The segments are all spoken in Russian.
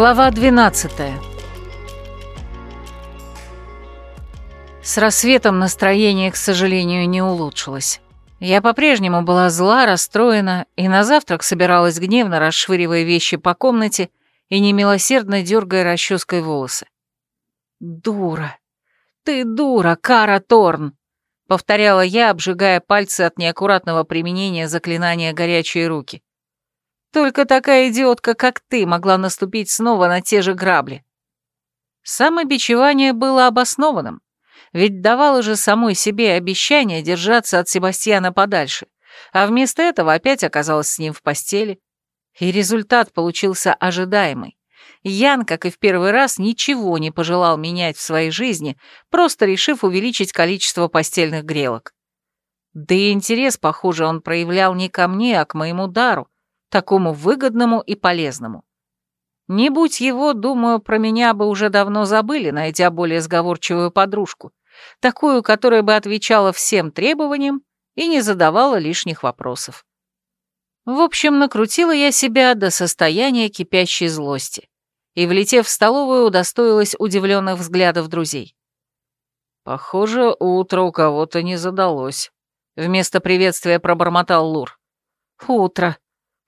Глава 12 С рассветом настроение, к сожалению, не улучшилось. Я по-прежнему была зла, расстроена, и на завтрак собиралась гневно, расшвыривая вещи по комнате и немилосердно дергая расческой волосы. «Дура! Ты дура, Кара Торн!» — повторяла я, обжигая пальцы от неаккуратного применения заклинания «горячие руки». Только такая идиотка, как ты, могла наступить снова на те же грабли. Самобичевание было обоснованным, ведь давало же самой себе обещание держаться от Себастьяна подальше, а вместо этого опять оказалась с ним в постели. И результат получился ожидаемый. Ян, как и в первый раз, ничего не пожелал менять в своей жизни, просто решив увеличить количество постельных грелок. Да и интерес, похоже, он проявлял не ко мне, а к моему дару, такому выгодному и полезному. Не будь его, думаю, про меня бы уже давно забыли, найдя более сговорчивую подружку, такую, которая бы отвечала всем требованиям и не задавала лишних вопросов. В общем, накрутила я себя до состояния кипящей злости и, влетев в столовую, удостоилась удивленных взглядов друзей. «Похоже, утро у кого-то не задалось», — вместо приветствия пробормотал Лур. «Утро»,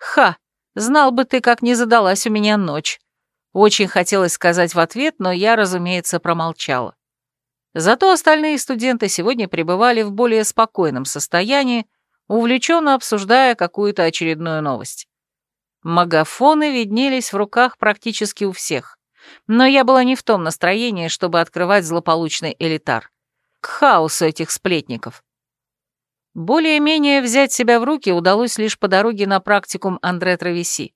«Ха! Знал бы ты, как не задалась у меня ночь!» Очень хотелось сказать в ответ, но я, разумеется, промолчала. Зато остальные студенты сегодня пребывали в более спокойном состоянии, увлеченно обсуждая какую-то очередную новость. Магафоны виднелись в руках практически у всех, но я была не в том настроении, чтобы открывать злополучный элитар. К хаосу этих сплетников. Более-менее взять себя в руки удалось лишь по дороге на практикум Андре Травеси.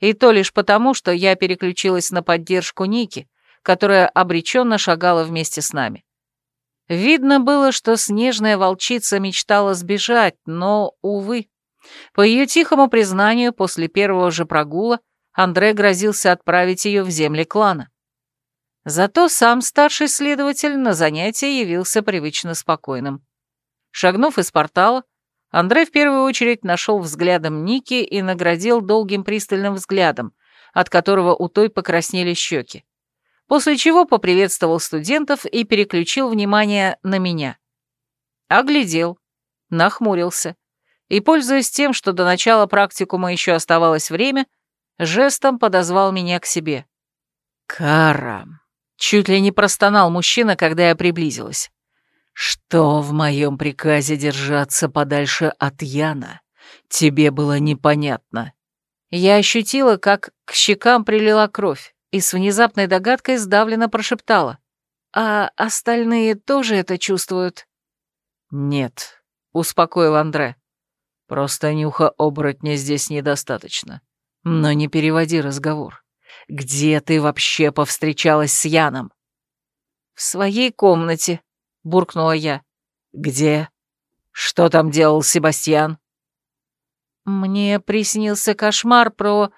И то лишь потому, что я переключилась на поддержку Ники, которая обреченно шагала вместе с нами. Видно было, что снежная волчица мечтала сбежать, но, увы. По ее тихому признанию, после первого же прогула Андре грозился отправить ее в земли клана. Зато сам старший следователь на занятие явился привычно спокойным. Шагнув из портала, Андрей в первую очередь нашел взглядом Ники и наградил долгим пристальным взглядом, от которого у той покраснели щеки. После чего поприветствовал студентов и переключил внимание на меня. Оглядел, нахмурился и, пользуясь тем, что до начала практикума еще оставалось время, жестом подозвал меня к себе. «Кара!» — чуть ли не простонал мужчина, когда я приблизилась. «Что в моем приказе держаться подальше от Яна? Тебе было непонятно». Я ощутила, как к щекам прилила кровь, и с внезапной догадкой сдавленно прошептала. «А остальные тоже это чувствуют?» «Нет», — успокоил Андре. «Просто нюха оборотня здесь недостаточно. Но не переводи разговор. Где ты вообще повстречалась с Яном?» «В своей комнате», — буркнула я. «Где? Что там делал Себастьян?» «Мне приснился кошмар про...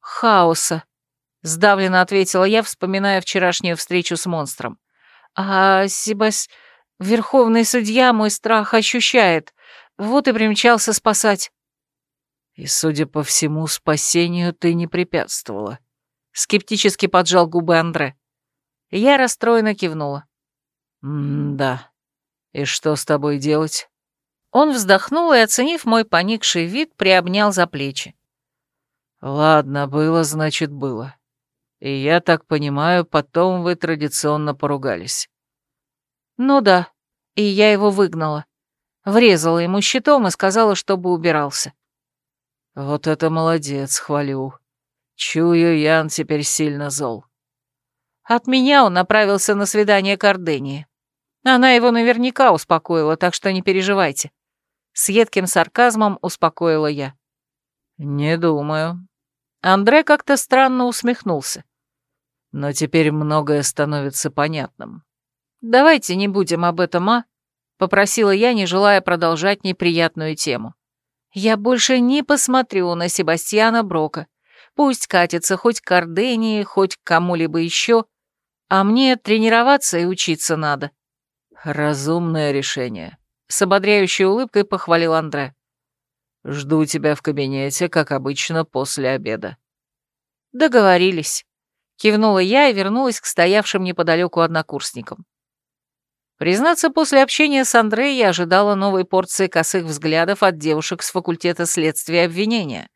хаоса», — сдавленно ответила я, вспоминая вчерашнюю встречу с монстром. «А Себас... Верховный судья мой страх ощущает. Вот и примчался спасать». «И, судя по всему, спасению ты не препятствовала», — скептически поджал губы Андре. Я расстроенно кивнула. «М-да. И что с тобой делать?» Он вздохнул и, оценив мой поникший вид, приобнял за плечи. «Ладно, было, значит, было. И я так понимаю, потом вы традиционно поругались». «Ну да, и я его выгнала. Врезала ему щитом и сказала, чтобы убирался». «Вот это молодец, хвалю. Чую, Ян теперь сильно зол». От меня он направился на свидание к Ордении. Она его наверняка успокоила, так что не переживайте. С едким сарказмом успокоила я. «Не думаю». Андре как-то странно усмехнулся. «Но теперь многое становится понятным». «Давайте не будем об этом, а?» — попросила я, не желая продолжать неприятную тему. «Я больше не посмотрю на Себастьяна Брока. Пусть катится хоть к Ордении, хоть к кому-либо еще, а мне тренироваться и учиться надо». «Разумное решение», — с ободряющей улыбкой похвалил Андре. «Жду тебя в кабинете, как обычно, после обеда». Договорились. Кивнула я и вернулась к стоявшим неподалеку однокурсникам. Признаться, после общения с Андреем я ожидала новой порции косых взглядов от девушек с факультета следствия и обвинения.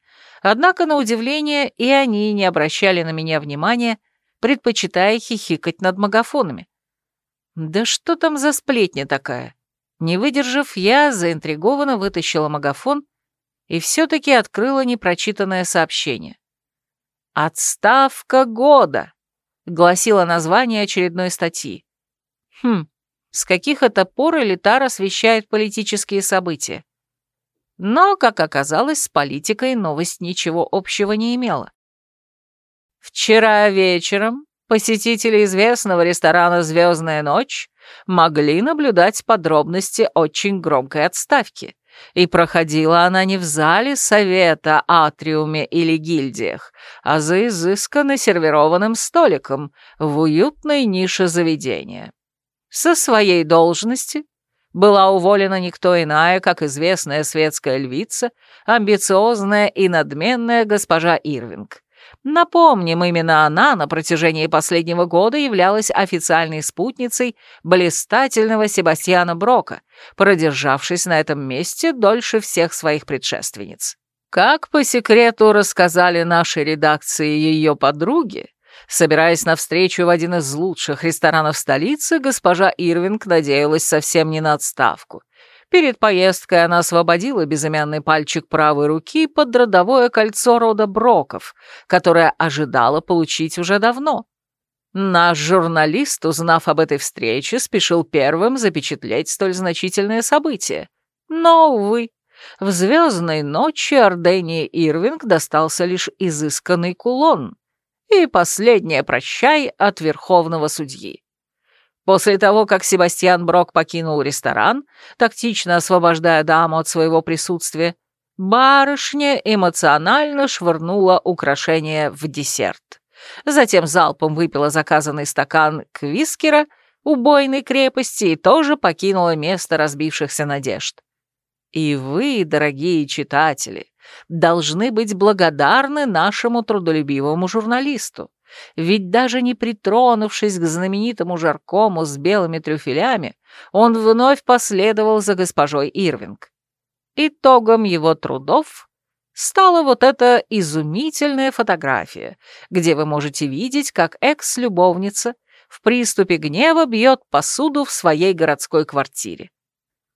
Однако, на удивление, и они не обращали на меня внимания, предпочитая хихикать над магафонами. Да что там за сплетня такая? Не выдержав, я заинтригованно вытащила магафон и все-таки открыла непрочитанное сообщение. «Отставка года!» — гласило название очередной статьи. Хм, с каких это пор элитар освещает политические события? Но, как оказалось, с политикой новость ничего общего не имела. Вчера вечером посетители известного ресторана «Звездная ночь» могли наблюдать подробности очень громкой отставки. И проходила она не в зале совета, атриуме или гильдиях, а за изысканно сервированным столиком в уютной нише заведения. Со своей должности была уволена никто иная, как известная светская львица, амбициозная и надменная госпожа Ирвинг. Напомним, именно она на протяжении последнего года являлась официальной спутницей блистательного Себастьяна Брока, продержавшись на этом месте дольше всех своих предшественниц. Как по секрету рассказали нашей редакции ее подруги, собираясь на встречу в один из лучших ресторанов столицы, госпожа Ирвинг надеялась совсем не на отставку — Перед поездкой она освободила безымянный пальчик правой руки под родовое кольцо рода Броков, которое ожидала получить уже давно. Наш журналист, узнав об этой встрече, спешил первым запечатлеть столь значительное событие. Но, увы, в звездной ночи Ордении Ирвинг достался лишь изысканный кулон и последнее прощай от верховного судьи. После того, как Себастьян Брок покинул ресторан, тактично освобождая даму от своего присутствия, барышня эмоционально швырнула украшение в десерт. Затем залпом выпила заказанный стакан квискера убойной крепости и тоже покинула место разбившихся надежд. И вы, дорогие читатели, должны быть благодарны нашему трудолюбивому журналисту. Ведь даже не притронувшись к знаменитому жаркому с белыми трюфелями, он вновь последовал за госпожой Ирвинг. Итогом его трудов стала вот эта изумительная фотография, где вы можете видеть, как экс-любовница в приступе гнева бьет посуду в своей городской квартире.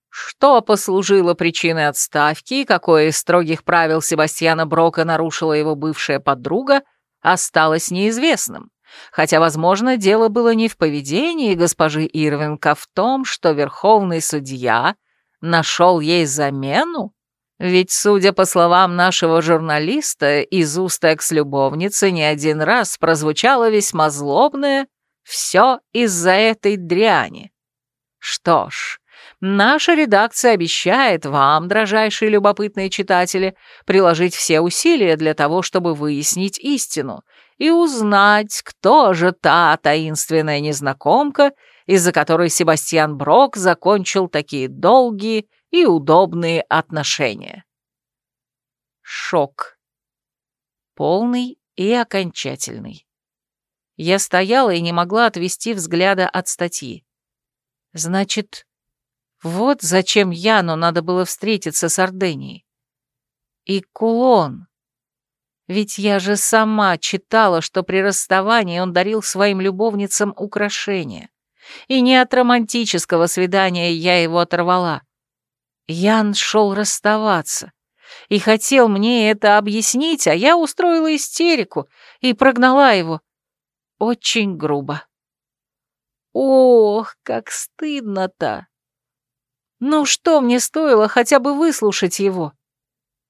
Что послужило причиной отставки и какое из строгих правил Себастьяна Брока нарушила его бывшая подруга, осталось неизвестным, хотя, возможно, дело было не в поведении госпожи Ирвинг, а в том, что верховный судья нашел ей замену. Ведь, судя по словам нашего журналиста, из уст экс-любовницы не один раз прозвучало весьма злобное «все из-за этой дряни». Что ж, Наша редакция обещает вам, дрожайшие любопытные читатели, приложить все усилия для того, чтобы выяснить истину и узнать, кто же та таинственная незнакомка, из-за которой Себастьян Брок закончил такие долгие и удобные отношения. Шок. Полный и окончательный. Я стояла и не могла отвести взгляда от статьи. Значит, вот зачем Яну надо было встретиться с Орденией. И кулон. Ведь я же сама читала, что при расставании он дарил своим любовницам украшения. И не от романтического свидания я его оторвала. Ян шел расставаться и хотел мне это объяснить, а я устроила истерику и прогнала его. Очень грубо. Ох, как стыдно-то! Ну что мне стоило хотя бы выслушать его?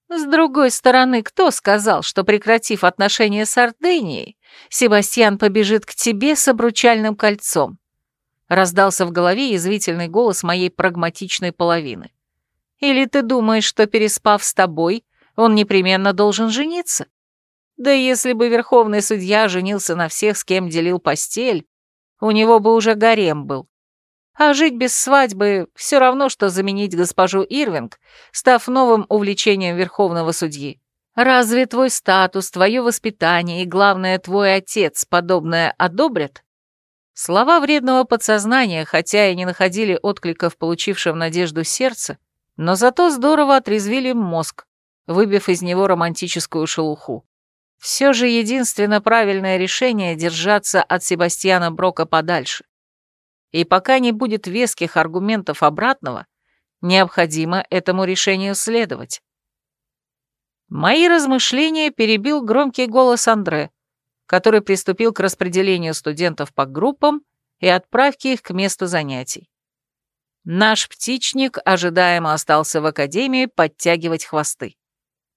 С другой стороны, кто сказал, что, прекратив отношения с Орденией, Себастьян побежит к тебе с обручальным кольцом? Раздался в голове язвительный голос моей прагматичной половины. Или ты думаешь, что, переспав с тобой, он непременно должен жениться? Да если бы верховный судья женился на всех, с кем делил постель, у него бы уже гарем был. А жить без свадьбы все равно, что заменить госпожу Ирвинг, став новым увлечением верховного судьи. Разве твой статус, твое воспитание и, главное, твой отец подобное одобрят? Слова вредного подсознания, хотя и не находили отклика в получившем надежду сердце, но зато здорово отрезвили мозг, выбив из него романтическую шелуху. Все же единственно правильное решение — держаться от Себастьяна Брока подальше. И пока не будет веских аргументов обратного, необходимо этому решению следовать. Мои размышления перебил громкий голос Андре, который приступил к распределению студентов по группам и отправке их к месту занятий. Наш птичник ожидаемо остался в академии подтягивать хвосты.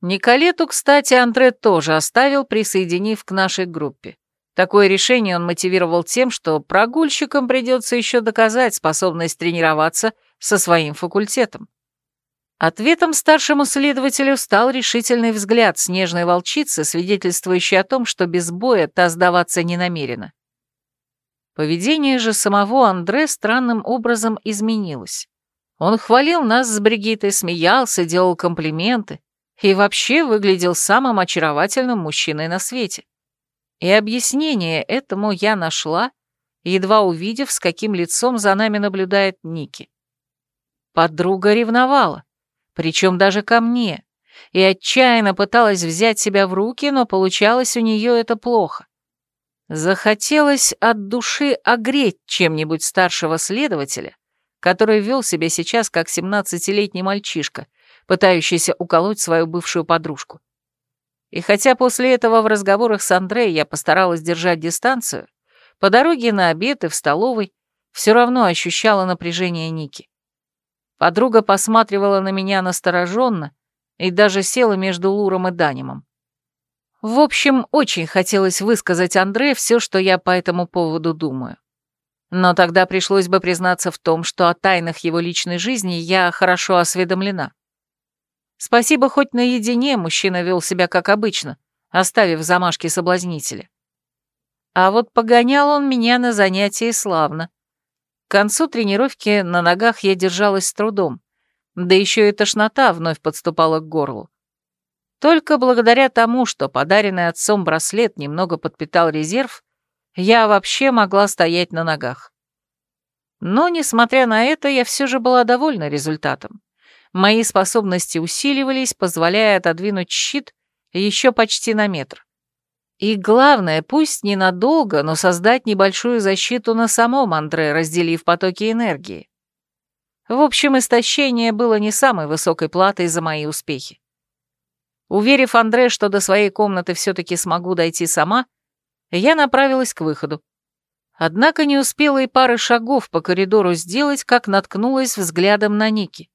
Николету, кстати, Андре тоже оставил, присоединив к нашей группе. Такое решение он мотивировал тем, что прогульщикам придется еще доказать способность тренироваться со своим факультетом. Ответом старшему следователю стал решительный взгляд снежной волчицы, свидетельствующий о том, что без боя та сдаваться не намерена. Поведение же самого Андре странным образом изменилось. Он хвалил нас с Бригитой, смеялся, делал комплименты и вообще выглядел самым очаровательным мужчиной на свете. И объяснение этому я нашла, едва увидев, с каким лицом за нами наблюдает Ники. Подруга ревновала причем даже ко мне, и отчаянно пыталась взять себя в руки, но получалось у нее это плохо. Захотелось от души огреть чем-нибудь старшего следователя, который вел себя сейчас как семнадцатилетний мальчишка, пытающийся уколоть свою бывшую подружку. И хотя после этого в разговорах с Андре я постаралась держать дистанцию, по дороге на обед и в столовой все равно ощущала напряжение Ники. Подруга посматривала на меня настороженно и даже села между Луром и Данимом. В общем, очень хотелось высказать Андре все, что я по этому поводу думаю. Но тогда пришлось бы признаться в том, что о тайнах его личной жизни я хорошо осведомлена. Спасибо, хоть наедине мужчина вел себя как обычно, оставив замашки соблазнителя. А вот погонял он меня на занятии славно. К концу тренировки на ногах я держалась с трудом, да еще и тошнота вновь подступала к горлу. Только благодаря тому, что подаренный отцом браслет немного подпитал резерв, я вообще могла стоять на ногах. Но, несмотря на это, я все же была довольна результатом. Мои способности усиливались, позволяя отодвинуть щит еще почти на метр. И главное, пусть ненадолго, но создать небольшую защиту на самом Андре, разделив потоки энергии. В общем, истощение было не самой высокой платой за мои успехи. Уверив Андре, что до своей комнаты все-таки смогу дойти сама, я направилась к выходу. Однако не успела и пары шагов по коридору сделать, как наткнулась взглядом на Ники.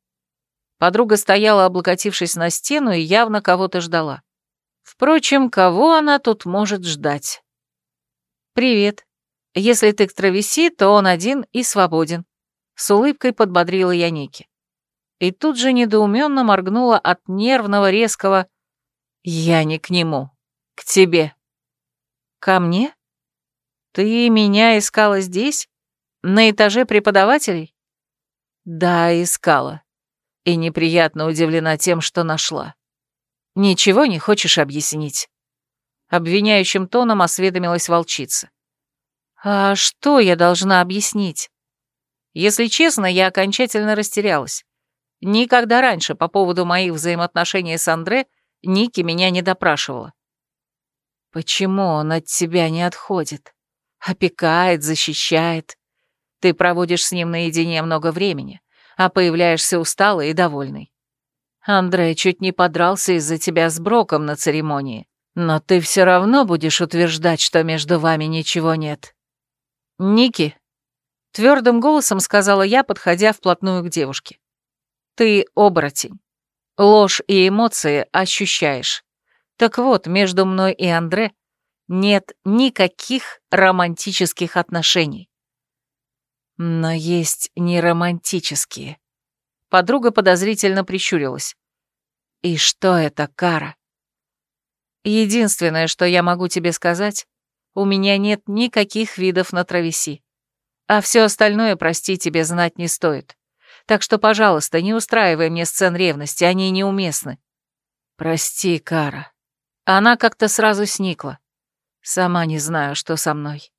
Подруга стояла, облокотившись на стену, и явно кого-то ждала. Впрочем, кого она тут может ждать? «Привет. Если ты к травеси, то он один и свободен», — с улыбкой подбодрила я Ники. И тут же недоуменно моргнула от нервного резкого «Я не к нему, к тебе». «Ко мне? Ты меня искала здесь? На этаже преподавателей?» «Да, искала. И неприятно удивлена тем, что нашла. «Ничего не хочешь объяснить?» Обвиняющим тоном осведомилась волчица. «А что я должна объяснить?» Если честно, я окончательно растерялась. Никогда раньше по поводу моих взаимоотношений с Андре Ники меня не допрашивала. «Почему он от тебя не отходит? Опекает, защищает. Ты проводишь с ним наедине много времени, а появляешься усталый и довольный. Андрей чуть не подрался из-за тебя с Броком на церемонии, но ты все равно будешь утверждать, что между вами ничего нет. Ники, твердым голосом сказала я, подходя вплотную к девушке. Ты оборотень. Ложь и эмоции ощущаешь. Так вот, между мной и Андре нет никаких романтических отношений. Но есть неромантические. Подруга подозрительно прищурилась. «И что это, Кара?» «Единственное, что я могу тебе сказать, у меня нет никаких видов на травеси. А все остальное, прости, тебе знать не стоит. Так что, пожалуйста, не устраивай мне сцен ревности, они неуместны». «Прости, Кара», Она как-то сразу сникла. Сама не знаю, что со мной.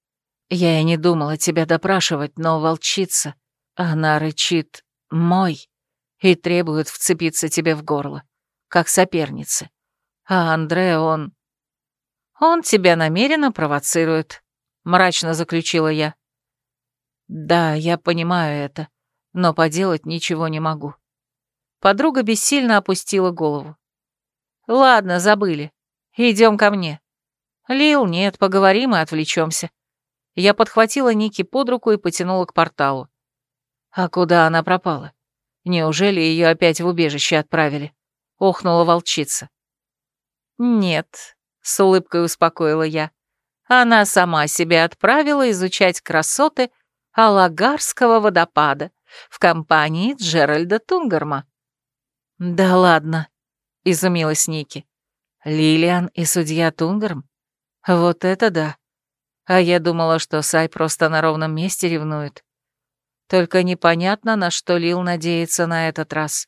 Я и не думала тебя допрашивать, но волчица, она рычит «мой» и требует вцепиться тебе в горло, как соперница. А Андре, он... Он тебя намеренно провоцирует, мрачно заключила я. Да, я понимаю это, но поделать ничего не могу. Подруга бессильно опустила голову. Ладно, забыли. Идем ко мне. Лил, нет, поговорим и отвлечемся. Я подхватила Ники под руку и потянула к порталу. А куда она пропала? Неужели ее опять в убежище отправили? Охнула волчица. Нет, с улыбкой успокоила я. Она сама себя отправила изучать красоты Алагарского водопада в компании Джеральда Тунгарма. «Да ладно», — изумилась Ники. «Лилиан и судья Тунгарм? Вот это да. А я думала, что Сай просто на ровном месте ревнует. Только непонятно, на что Лил надеется на этот раз.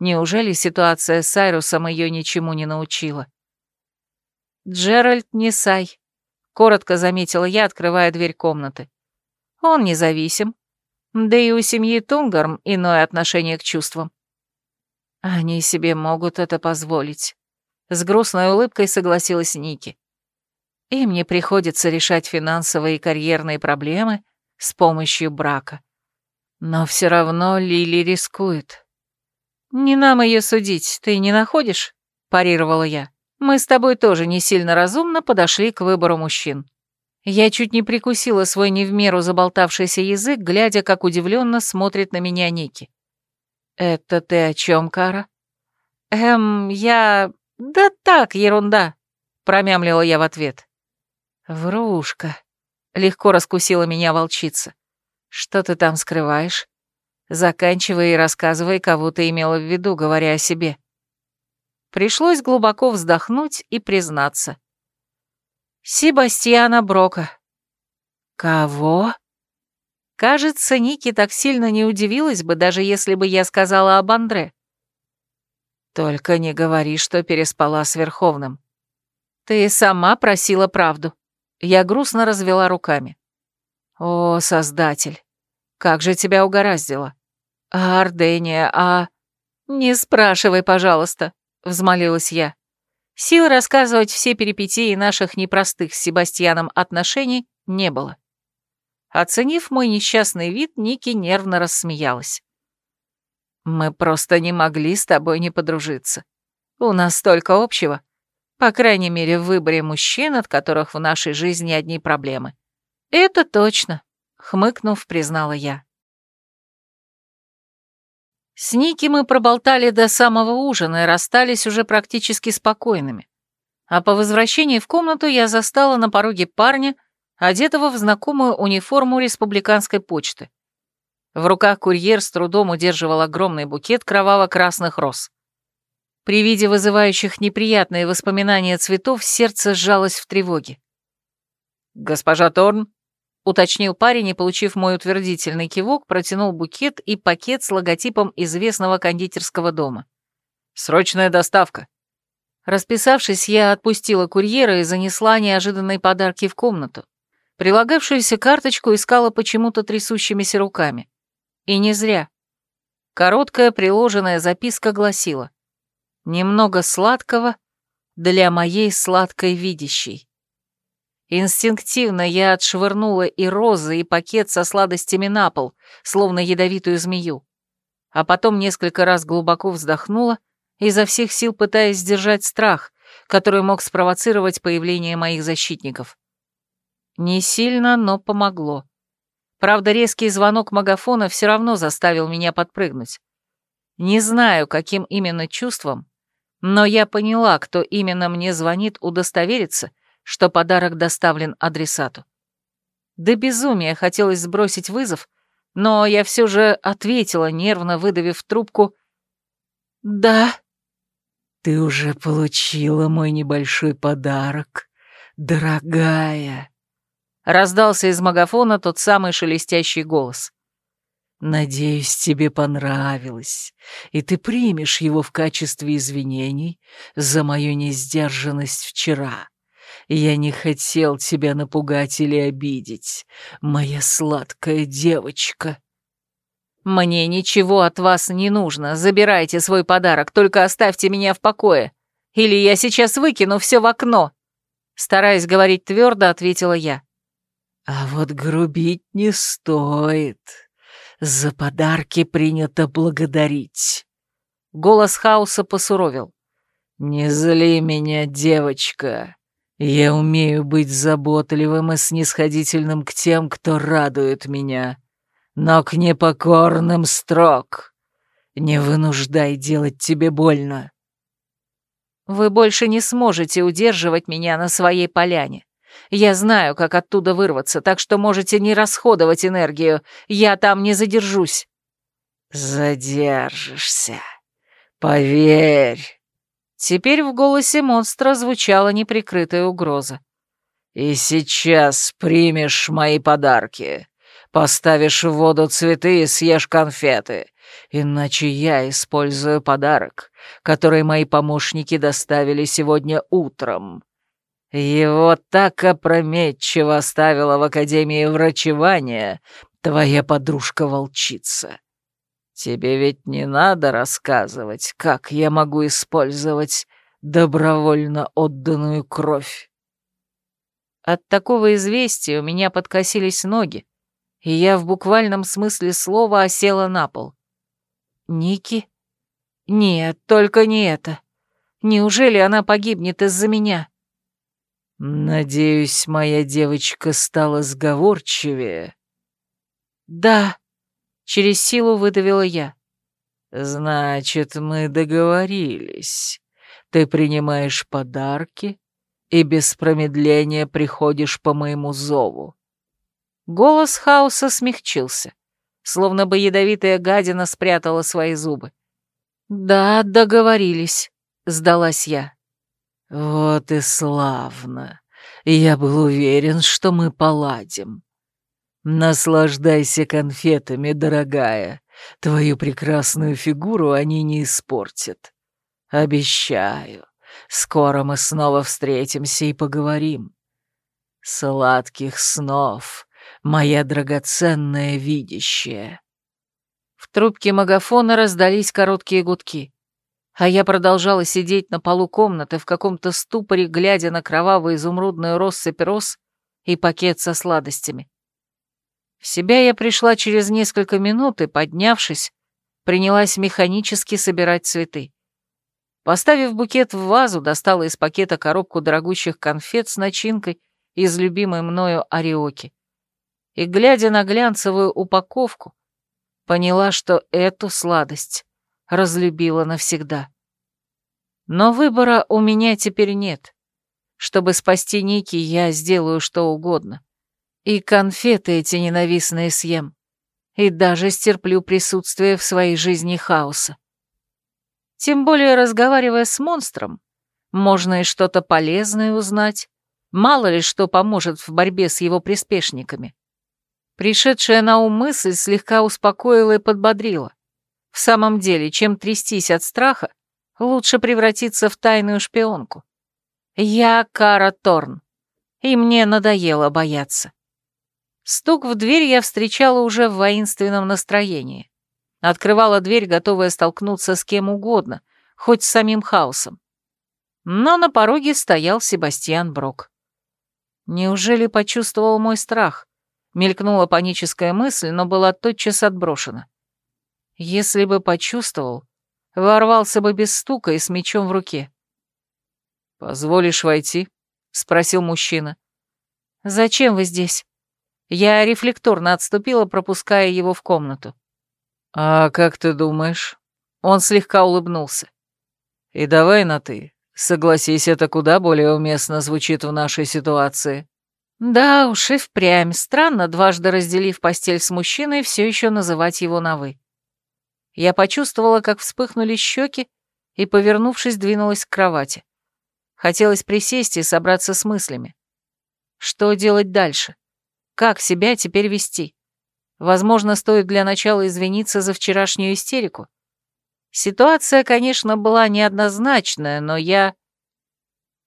Неужели ситуация с Сайрусом ее ничему не научила? «Джеральд не Сай», — коротко заметила я, открывая дверь комнаты. «Он независим. Да и у семьи Тунгарм иное отношение к чувствам. Они себе могут это позволить. С грустной улыбкой согласилась Ники. И мне приходится решать финансовые и карьерные проблемы с помощью брака. Но все равно Лили рискует. «Не нам ее судить, ты не находишь?» – парировала я. «Мы с тобой тоже не сильно разумно подошли к выбору мужчин». Я чуть не прикусила свой не в меру заболтавшийся язык, глядя, как удивленно смотрит на меня Ники. «Это ты о чем, Кара?» «Эм, я... Да так, ерунда», — промямлила я в ответ. «Врушка», — легко раскусила меня волчица. «Что ты там скрываешь? Заканчивай и рассказывай, кого ты имела в виду, говоря о себе». Пришлось глубоко вздохнуть и признаться. «Себастьяна Брока». «Кого?» Кажется, Ники так сильно не удивилась бы, даже если бы я сказала об Андре. Только не говори, что переспала с Верховным. Ты сама просила правду. Я грустно развела руками. О, Создатель, как же тебя угораздило. А а... Не спрашивай, пожалуйста, взмолилась я. Сил рассказывать все перипетии наших непростых с Себастьяном отношений не было. Оценив мой несчастный вид, Ники нервно рассмеялась. «Мы просто не могли с тобой не подружиться. У нас столько общего. По крайней мере, в выборе мужчин, от которых в нашей жизни одни проблемы». «Это точно», — хмыкнув, признала я. С Ники мы проболтали до самого ужина и расстались уже практически спокойными. А по возвращении в комнату я застала на пороге парня, одетого в знакомую униформу республиканской почты. В руках курьер с трудом удерживал огромный букет кроваво-красных роз. При виде вызывающих неприятные воспоминания цветов сердце сжалось в тревоге. «Госпожа Торн», — уточнил парень и, получив мой утвердительный кивок, протянул букет и пакет с логотипом известного кондитерского дома. «Срочная доставка». Расписавшись, я отпустила курьера и занесла неожиданные подарки в комнату. Прилагавшуюся карточку искала почему-то трясущимися руками. И не зря. Короткая приложенная записка гласила «Немного сладкого для моей сладкой видящей». Инстинктивно я отшвырнула и розы, и пакет со сладостями на пол, словно ядовитую змею. А потом несколько раз глубоко вздохнула, изо всех сил пытаясь сдержать страх, который мог спровоцировать появление моих защитников. Не сильно, но помогло. Правда, резкий звонок магафона все равно заставил меня подпрыгнуть. Не знаю, каким именно чувством, но я поняла, кто именно мне звонит удостовериться, что подарок доставлен адресату. До безумия хотелось сбросить вызов, но я все же ответила, нервно выдавив трубку «Да». «Ты уже получила мой небольшой подарок, дорогая», Раздался из магафона тот самый шелестящий голос. Надеюсь, тебе понравилось, и ты примешь его в качестве извинений за мою несдержанность вчера. Я не хотел тебя напугать или обидеть, моя сладкая девочка». «Мне ничего от вас не нужно. Забирайте свой подарок, только оставьте меня в покое. Или я сейчас выкину все в окно». Стараясь говорить твердо, ответила я. «А вот грубить не стоит. За подарки принято благодарить». Голос хаоса посуровил. «Не зли меня, девочка. Я умею быть заботливым и снисходительным к тем, кто радует меня, но к непокорным строк. Не вынуждай делать тебе больно». «Вы больше не сможете удерживать меня на своей поляне. Я знаю, как оттуда вырваться, так что можете не расходовать энергию. Я там не задержусь». «Задержишься. Поверь». Теперь в голосе монстра звучала неприкрытая угроза. «И сейчас примешь мои подарки. Поставишь в воду цветы и съешь конфеты. Иначе я использую подарок, который мои помощники доставили сегодня утром. Его так опрометчиво оставила в Академии врачевания твоя подружка-волчица. Тебе ведь не надо рассказывать, как я могу использовать добровольно отданную кровь. От такого известия у меня подкосились ноги, и я в буквальном смысле слова осела на пол. Ники? Нет, только не это. Неужели она погибнет из-за меня? «Надеюсь, моя девочка стала сговорчивее?» «Да», — через силу выдавила я. «Значит, мы договорились. Ты принимаешь подарки и без промедления приходишь по моему зову». Голос хаоса смягчился, словно бы ядовитая гадина спрятала свои зубы. «Да, договорились», — сдалась я. «Вот и славно. Я был уверен, что мы поладим. Наслаждайся конфетами, дорогая. Твою прекрасную фигуру они не испортят. Обещаю, скоро мы снова встретимся и поговорим. Сладких снов, моя драгоценная видящая». В трубке магафона раздались короткие гудки а я продолжала сидеть на полу комнаты в каком-то ступоре, глядя на кровавую изумрудную россыпь роз и пакет со сладостями. В себя я пришла через несколько минут и, поднявшись, принялась механически собирать цветы. Поставив букет в вазу, достала из пакета коробку дорогущих конфет с начинкой из любимой мною ариоки. И, глядя на глянцевую упаковку, поняла, что эту сладость разлюбила навсегда. Но выбора у меня теперь нет. Чтобы спасти Ники, я сделаю что угодно. И конфеты эти ненавистные съем. И даже стерплю присутствие в своей жизни хаоса. Тем более, разговаривая с монстром, можно и что-то полезное узнать. Мало ли что поможет в борьбе с его приспешниками. Пришедшая на ум мысль слегка успокоила и подбодрила. В самом деле, чем трястись от страха, лучше превратиться в тайную шпионку. Я Кара Торн, и мне надоело бояться. Стук в дверь я встречала уже в воинственном настроении. Открывала дверь, готовая столкнуться с кем угодно, хоть с самим хаосом. Но на пороге стоял Себастьян Брок. Неужели почувствовал мой страх? Мелькнула паническая мысль, но была тотчас отброшена. Если бы почувствовал, ворвался бы без стука и с мечом в руке. «Позволишь войти?» — спросил мужчина. «Зачем вы здесь?» Я рефлекторно отступила, пропуская его в комнату. «А как ты думаешь?» Он слегка улыбнулся. «И давай на «ты». Согласись, это куда более уместно звучит в нашей ситуации». Да уж и впрямь странно, дважды разделив постель с мужчиной, все еще называть его на «вы». Я почувствовала, как вспыхнули щеки, и, повернувшись, двинулась к кровати. Хотелось присесть и собраться с мыслями. Что делать дальше? Как себя теперь вести? Возможно, стоит для начала извиниться за вчерашнюю истерику. Ситуация, конечно, была неоднозначная, но я...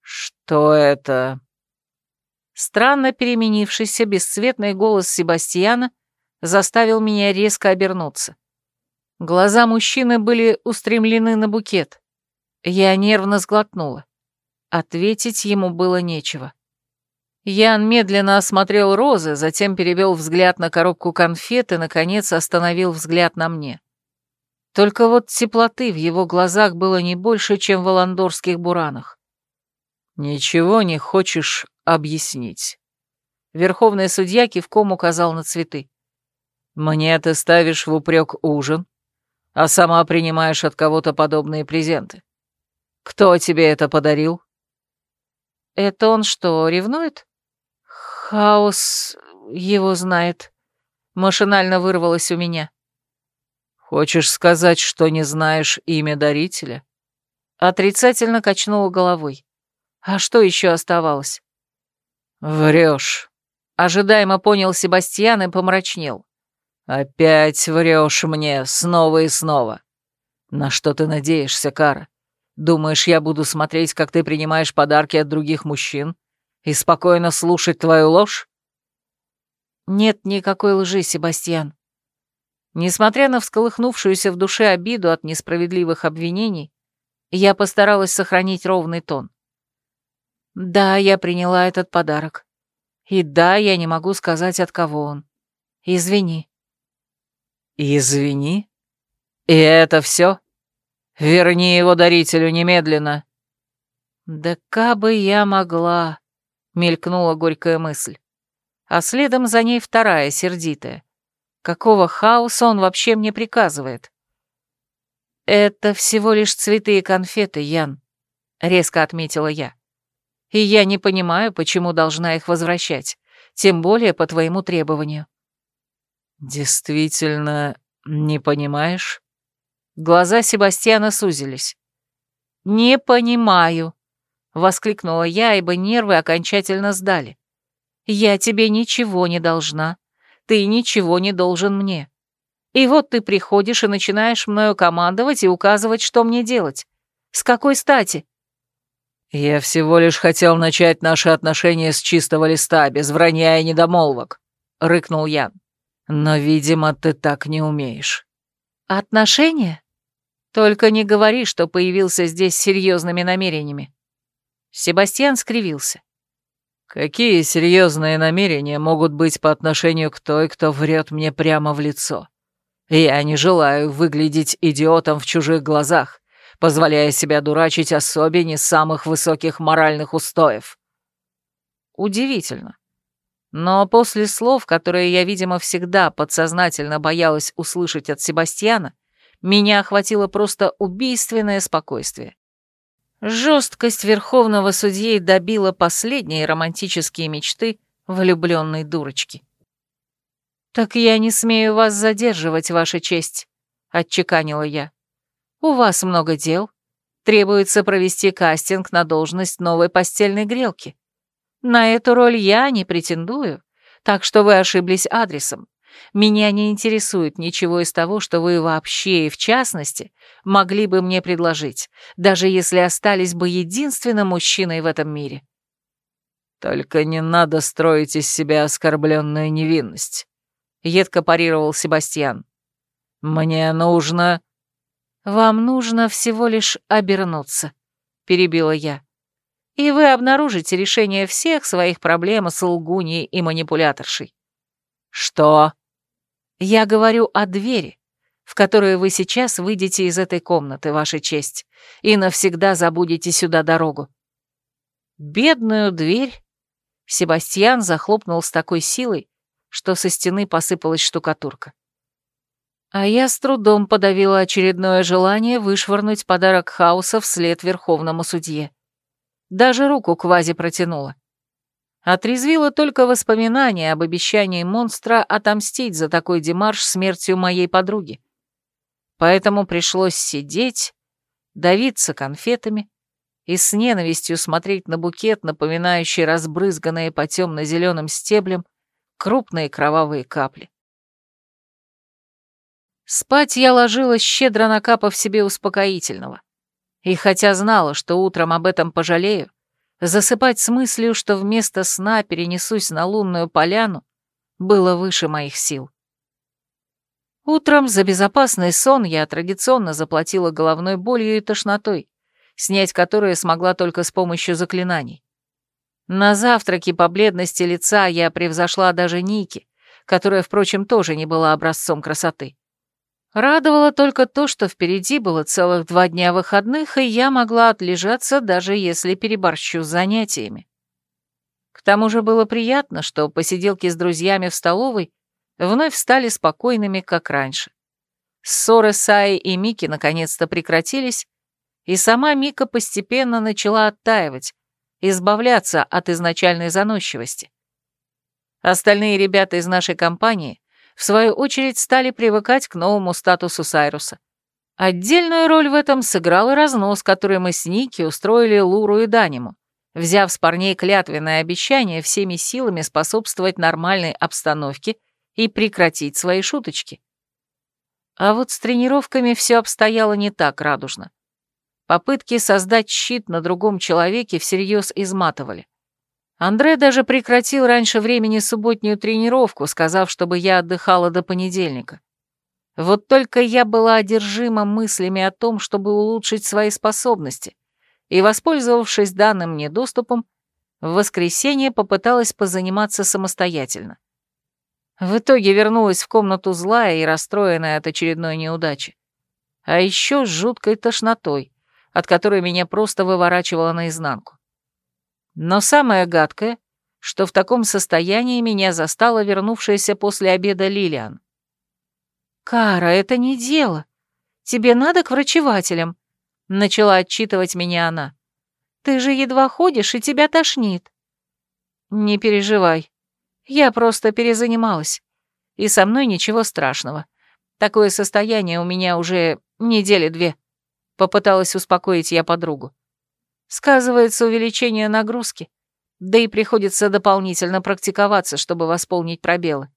Что это? Странно переменившийся бесцветный голос Себастьяна заставил меня резко обернуться. Глаза мужчины были устремлены на букет. Я нервно сглотнула. Ответить ему было нечего. Ян медленно осмотрел розы, затем перевел взгляд на коробку конфет и, наконец, остановил взгляд на мне. Только вот теплоты в его глазах было не больше, чем в оландорских буранах. «Ничего не хочешь объяснить?» Верховный судья кивком указал на цветы. «Мне ты ставишь в упрек ужин, а сама принимаешь от кого-то подобные презенты. Кто тебе это подарил?» «Это он что, ревнует?» «Хаос его знает», — машинально вырвалось у меня. «Хочешь сказать, что не знаешь имя дарителя?» Отрицательно качнула головой. А что еще оставалось? «Врешь», — ожидаемо понял Себастьян и помрачнел. «Опять врешь мне, снова и снова. На что ты надеешься, Кара? Думаешь, я буду смотреть, как ты принимаешь подарки от других мужчин и спокойно слушать твою ложь?» «Нет никакой лжи, Себастьян. Несмотря на всколыхнувшуюся в душе обиду от несправедливых обвинений, я постаралась сохранить ровный тон. Да, я приняла этот подарок. И да, я не могу сказать, от кого он. Извини. «Извини? И это все? Верни его дарителю немедленно!» «Да кабы я могла!» — мелькнула горькая мысль. А следом за ней вторая, сердитая. Какого хаоса он вообще мне приказывает? «Это всего лишь цветы и конфеты, Ян», — резко отметила я. «И я не понимаю, почему должна их возвращать, тем более по твоему требованию». «Действительно, не понимаешь?» Глаза Себастьяна сузились. «Не понимаю», — воскликнула я, ибо нервы окончательно сдали. «Я тебе ничего не должна. Ты ничего не должен мне. И вот ты приходишь и начинаешь мною командовать и указывать, что мне делать. С какой стати?» «Я всего лишь хотел начать наши отношения с чистого листа, без вранья и недомолвок», — рыкнул Ян. Но, видимо, ты так не умеешь. Отношения? Только не говори, что появился здесь с серьезными намерениями. Себастьян скривился. Какие серьезные намерения могут быть по отношению к той, кто врет мне прямо в лицо? Я не желаю выглядеть идиотом в чужих глазах, позволяя себя дурачить особе не самых высоких моральных устоев. Удивительно. Но после слов, которые я, видимо, всегда подсознательно боялась услышать от Себастьяна, меня охватило просто убийственное спокойствие. Жесткость верховного судьи добила последние романтические мечты влюбленной дурочки. «Так я не смею вас задерживать, Ваша честь», — отчеканила я. «У вас много дел. Требуется провести кастинг на должность новой постельной грелки. На эту роль я не претендую, так что вы ошиблись адресом. Меня не интересует ничего из того, что вы вообще и в частности могли бы мне предложить, даже если остались бы единственным мужчиной в этом мире. Только не надо строить из себя оскорбленную невинность, едко парировал Себастьян. Мне нужно... Вам нужно всего лишь обернуться, перебила я и вы обнаружите решение всех своих проблем с лгуньей и манипуляторшей. Что? Я говорю о двери, в которую вы сейчас выйдете из этой комнаты, Ваша честь, и навсегда забудете сюда дорогу. Бедную дверь Себастьян захлопнул с такой силой, что со стены посыпалась штукатурка. А я с трудом подавила очередное желание вышвырнуть подарок хаоса вслед верховному судье. Даже руку квази протянула. Отрезвило только воспоминание об обещании монстра отомстить за такой демарш смертью моей подруги. Поэтому пришлось сидеть, давиться конфетами и с ненавистью смотреть на букет, напоминающий разбрызганные по темно-зеленым стеблям крупные кровавые капли. Спать я ложилась, щедро накапав себе успокоительного. И хотя знала, что утром об этом пожалею, засыпать с мыслью, что вместо сна перенесусь на лунную поляну, было выше моих сил. Утром за безопасный сон я традиционно заплатила головной болью и тошнотой, снять которые смогла только с помощью заклинаний. На завтраке по бледности лица я превзошла даже Ники, которая, впрочем, тоже не была образцом красоты. Радовало только то, что впереди было целых два дня выходных, и я могла отлежаться, даже если переборщу с занятиями. К тому же было приятно, что посиделки с друзьями в столовой вновь стали спокойными, как раньше. Ссоры Саи и Мики наконец-то прекратились, и сама Мика постепенно начала оттаивать, избавляться от изначальной заносчивости. Остальные ребята из нашей компании, в свою очередь, стали привыкать к новому статусу Сайруса. Отдельную роль в этом сыграл и разнос, который мы с Ники устроили Луру и Даниму, взяв с парней клятвенное обещание всеми силами способствовать нормальной обстановке и прекратить свои шуточки. А вот с тренировками все обстояло не так радужно. Попытки создать щит на другом человеке всерьез изматывали. Андре даже прекратил раньше времени субботнюю тренировку, сказав, чтобы я отдыхала до понедельника. Вот только я была одержима мыслями о том, чтобы улучшить свои способности, и, воспользовавшись данным мне доступом, в воскресенье попыталась позаниматься самостоятельно. В итоге вернулась в комнату злая и расстроенная от очередной неудачи. А еще с жуткой тошнотой, от которой меня просто выворачивало наизнанку. Но самое гадкое, что в таком состоянии меня застала вернувшаяся после обеда Лилиан. «Кара, это не дело. Тебе надо к врачевателям», — начала отчитывать меня она. «Ты же едва ходишь, и тебя тошнит». «Не переживай. Я просто перезанималась. И со мной ничего страшного. Такое состояние у меня уже недели две. Попыталась успокоить я подругу. Сказывается увеличение нагрузки, да и приходится дополнительно практиковаться, чтобы восполнить пробелы.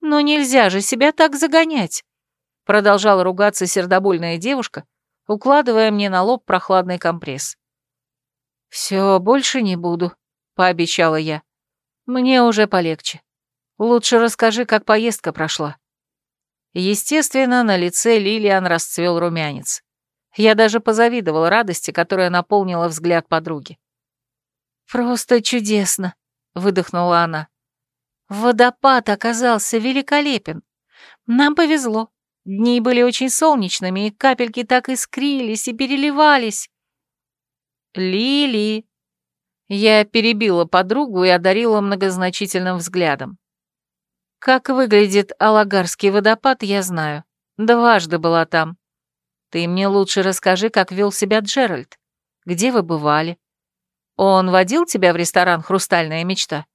«Но нельзя же себя так загонять!» Продолжала ругаться сердобольная девушка, укладывая мне на лоб прохладный компресс. «Все, больше не буду», — пообещала я. Мне уже полегче. Лучше расскажи, как поездка прошла. Естественно, на лице Лилиан расцвел румянец. Я даже позавидовал радости, которая наполнила взгляд подруги. «Просто чудесно», — выдохнула она. «Водопад оказался великолепен. Нам повезло. Дни были очень солнечными, и капельки так искрились и переливались». «Лили», я перебила подругу и одарила многозначительным взглядом. Как выглядит Алагарский водопад, я знаю. Дважды была там. Ты мне лучше расскажи, как вел себя Джеральд. Где вы бывали? Он водил тебя в ресторан «Хрустальная мечта»?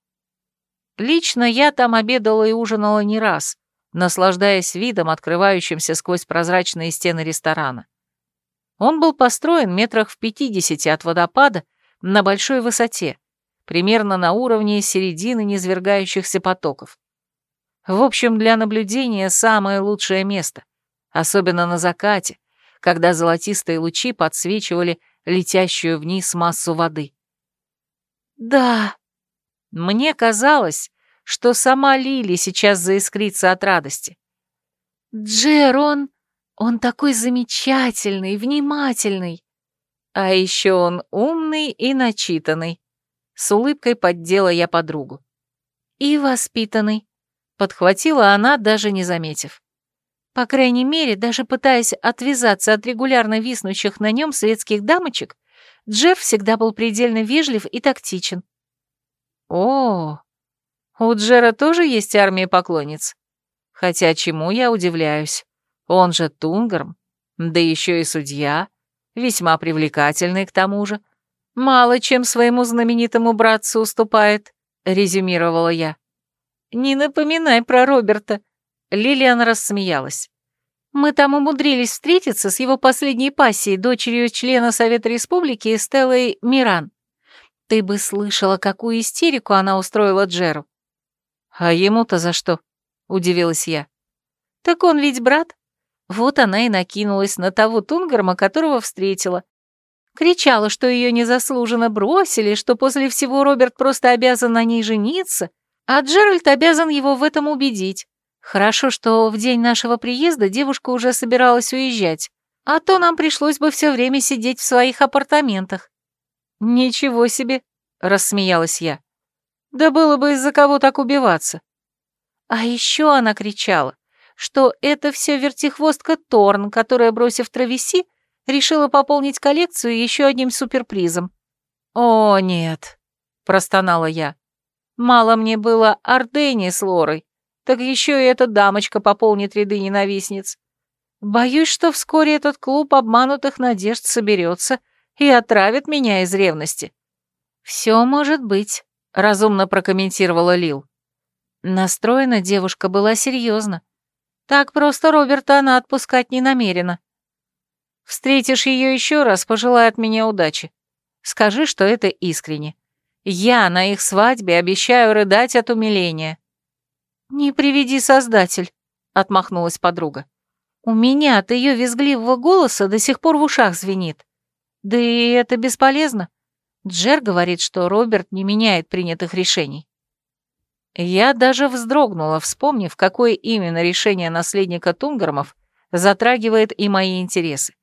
Лично я там обедала и ужинала не раз, наслаждаясь видом, открывающимся сквозь прозрачные стены ресторана. Он был построен метрах в пятидесяти от водопада на большой высоте, примерно на уровне середины низвергающихся потоков. В общем, для наблюдения самое лучшее место, особенно на закате, когда золотистые лучи подсвечивали летящую вниз массу воды. «Да!» Мне казалось, что сама Лили сейчас заискрится от радости. «Джер, он... он такой замечательный, внимательный. А еще он умный и начитанный. С улыбкой поддела я подругу. И воспитанный. Подхватила она, даже не заметив. По крайней мере, даже пытаясь отвязаться от регулярно виснущих на нем светских дамочек, Джефф всегда был предельно вежлив и тактичен. О, у Джера тоже есть армия поклонниц. Хотя чему я удивляюсь? Он же Тунгарм, да еще и судья весьма привлекательный к тому же. Мало чем своему знаменитому братцу уступает, резюмировала я. Не напоминай про Роберта. Лилиан рассмеялась. Мы там умудрились встретиться с его последней пассией, дочерью члена Совета Республики Стеллой Миран. Ты бы слышала, какую истерику она устроила Джеру. А ему-то за что? Удивилась я. Так он ведь брат, Вот она и накинулась на того Тунгарма, которого встретила. Кричала, что ее незаслуженно бросили, что после всего Роберт просто обязан на ней жениться, а Джеральд обязан его в этом убедить. Хорошо, что в день нашего приезда девушка уже собиралась уезжать, а то нам пришлось бы все время сидеть в своих апартаментах. «Ничего себе!» — рассмеялась я. «Да было бы из-за кого так убиваться». А еще она кричала, что это все вертихвостка Торн, которая, бросив травеси, решила пополнить коллекцию еще одним суперпризом. «О, нет», — простонала я. «Мало мне было Ордени с Лорой, так еще и эта дамочка пополнит ряды ненавистниц. Боюсь, что вскоре этот клуб обманутых надежд соберется и отравит меня из ревности». «Все может быть», — разумно прокомментировала Лил. Настроена девушка была серьезно. Так просто Роберта она отпускать не намерена. Встретишь ее еще раз, пожелай от меня удачи. Скажи, что это искренне. Я на их свадьбе обещаю рыдать от умиления». «Не приведи, Создатель», — отмахнулась подруга. «У меня от ее визгливого голоса до сих пор в ушах звенит. Да и это бесполезно. Джер говорит, что Роберт не меняет принятых решений. Я даже вздрогнула, вспомнив, какое именно решение наследника Тунгармов затрагивает и мои интересы.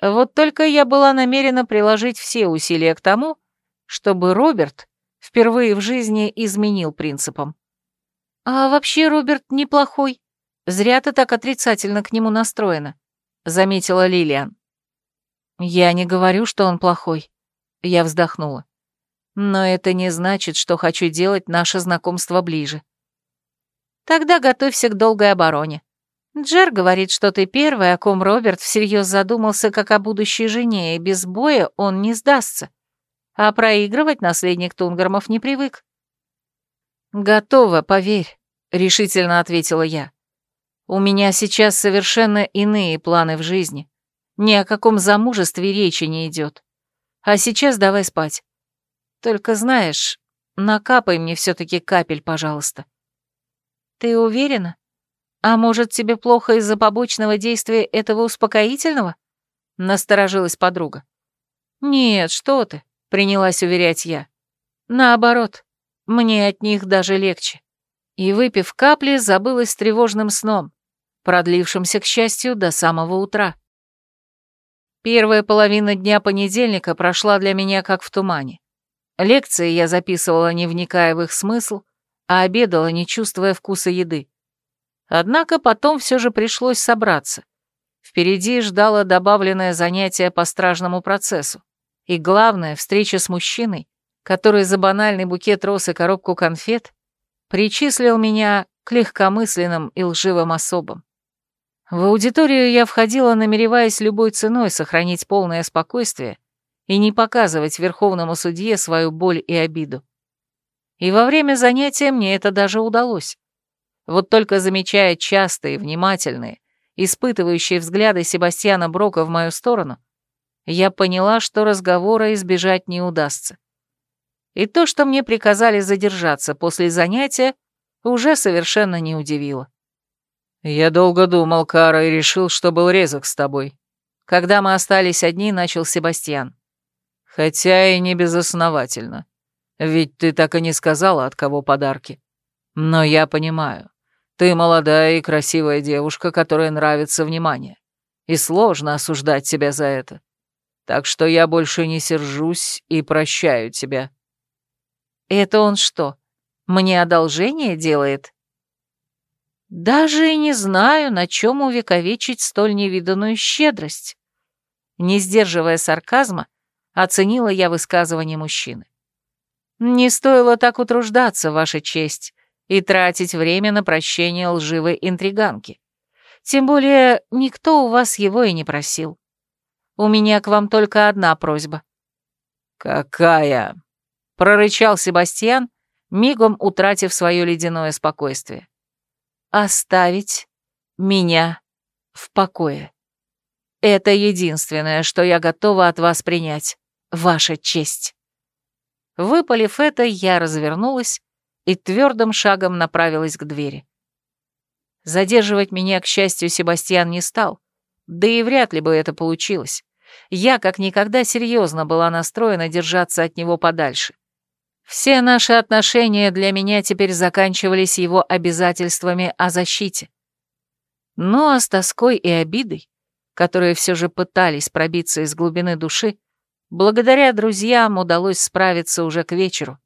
Вот только я была намерена приложить все усилия к тому, чтобы Роберт впервые в жизни изменил принципам. «А вообще Роберт неплохой. Зря ты так отрицательно к нему настроена», — заметила Лилиан. «Я не говорю, что он плохой», — я вздохнула. Но это не значит, что хочу делать наше знакомство ближе. Тогда готовься к долгой обороне. Джер говорит, что ты первый, о ком Роберт всерьез задумался как о будущей жене, и без боя он не сдастся. А проигрывать наследник Тунгармов не привык. «Готово, поверь», — решительно ответила я. «У меня сейчас совершенно иные планы в жизни. Ни о каком замужестве речи не идет. А сейчас давай спать. Только знаешь, накапай мне все-таки капель, пожалуйста. Ты уверена? А может, тебе плохо из-за побочного действия этого успокоительного? Насторожилась подруга. Нет, что ты, принялась уверять я. Наоборот, мне от них даже легче. И, выпив капли, забылась тревожным сном, продлившимся, к счастью, до самого утра. Первая половина дня понедельника прошла для меня как в тумане. Лекции я записывала, не вникая в их смысл, а обедала, не чувствуя вкуса еды. Однако потом все же пришлось собраться. Впереди ждало добавленное занятие по стражному процессу. И главное, встреча с мужчиной, который за банальный букет роз и коробку конфет причислил меня к легкомысленным и лживым особам. В аудиторию я входила, намереваясь любой ценой сохранить полное спокойствие и не показывать верховному судье свою боль и обиду. И во время занятия мне это даже удалось. Вот только замечая частые, внимательные, испытывающие взгляды Себастьяна Брока в мою сторону, я поняла, что разговора избежать не удастся. И то, что мне приказали задержаться после занятия, уже совершенно не удивило. «Я долго думал, Кара, и решил, что был резок с тобой». Когда мы остались одни, начал Себастьян. Хотя и не безосновательно. Ведь ты так и не сказала, от кого подарки. Но я понимаю. Ты молодая и красивая девушка, которой нравится внимание. И сложно осуждать тебя за это. Так что я больше не сержусь и прощаю тебя». «Это он что, мне одолжение делает?» «Даже и не знаю, на чем увековечить столь невиданную щедрость». Не сдерживая сарказма, оценила я высказывание мужчины. «Не стоило так утруждаться, Ваша честь, и тратить время на прощение лживой интриганки. Тем более никто у вас его и не просил. У меня к вам только одна просьба». «Какая?» — прорычал Себастьян, мигом утратив свое ледяное спокойствие. «Оставить меня в покое. Это единственное, что я готова от вас принять ваша честь». Выпалив это, я развернулась и твердым шагом направилась к двери. Задерживать меня, к счастью, Себастьян не стал, да и вряд ли бы это получилось. Я как никогда серьезно была настроена держаться от него подальше. Все наши отношения для меня теперь заканчивались его обязательствами о защите. Ну а с тоской и обидой, которые все же пытались пробиться из глубины души, благодаря друзьям удалось справиться уже к вечеру.